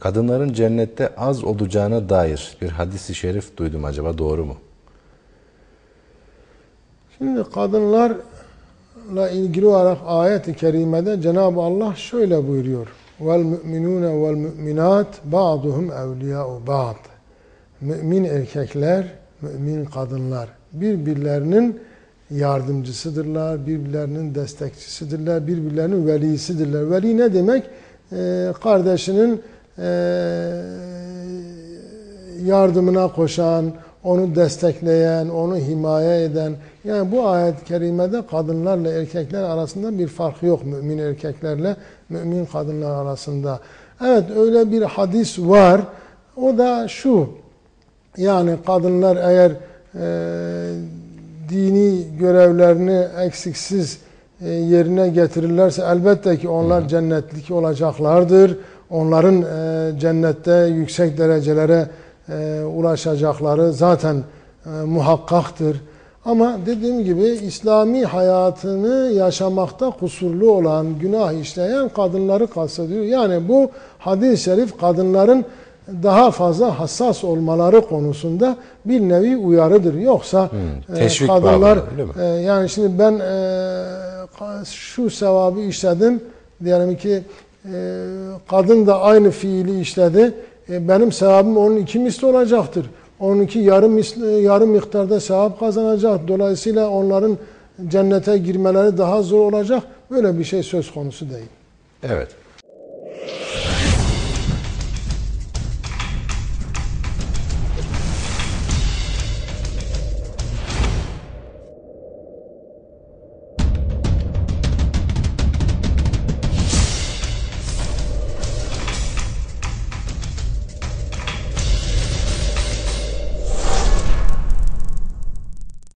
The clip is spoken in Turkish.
kadınların cennette az olacağına dair bir hadisi şerif duydum acaba doğru mu? Şimdi kadınlarla ilgili olarak ayet-i kerimede Cenab-ı Allah şöyle buyuruyor. Vel müminat ba'duhum evliya'u ba'd. Mümin erkekler, mümin kadınlar birbirlerinin yardımcısıdırlar, birbirlerinin destekçisidirler, birbirlerinin velisidirler. Veli ne demek? Ee, kardeşinin yardımına koşan, onu destekleyen, onu himaye eden. Yani bu ayet-i kerimede kadınlarla erkekler arasında bir fark yok mümin erkeklerle mümin kadınlar arasında. Evet öyle bir hadis var. O da şu. Yani kadınlar eğer e, dini görevlerini eksiksiz e, yerine getirirlerse elbette ki onlar cennetlik olacaklardır. Onların e, cennette yüksek derecelere e, ulaşacakları zaten muhakkaktır. Ama dediğim gibi İslami hayatını yaşamakta kusurlu olan, günah işleyen kadınları kastediyor. Yani bu hadis-i şerif kadınların daha fazla hassas olmaları konusunda bir nevi uyarıdır. Yoksa Hmm, e, kadınlar e, yani şimdi ben e, şu sevabı işledim diyelim ki e, kadın da aynı fiili işledi. E, benim sevabım onun iki misli olacaktır. Onunki yarım misli, yarım miktarda sevap kazanacak. Dolayısıyla onların cennete girmeleri daha zor olacak. Böyle bir şey söz konusu değil. Evet.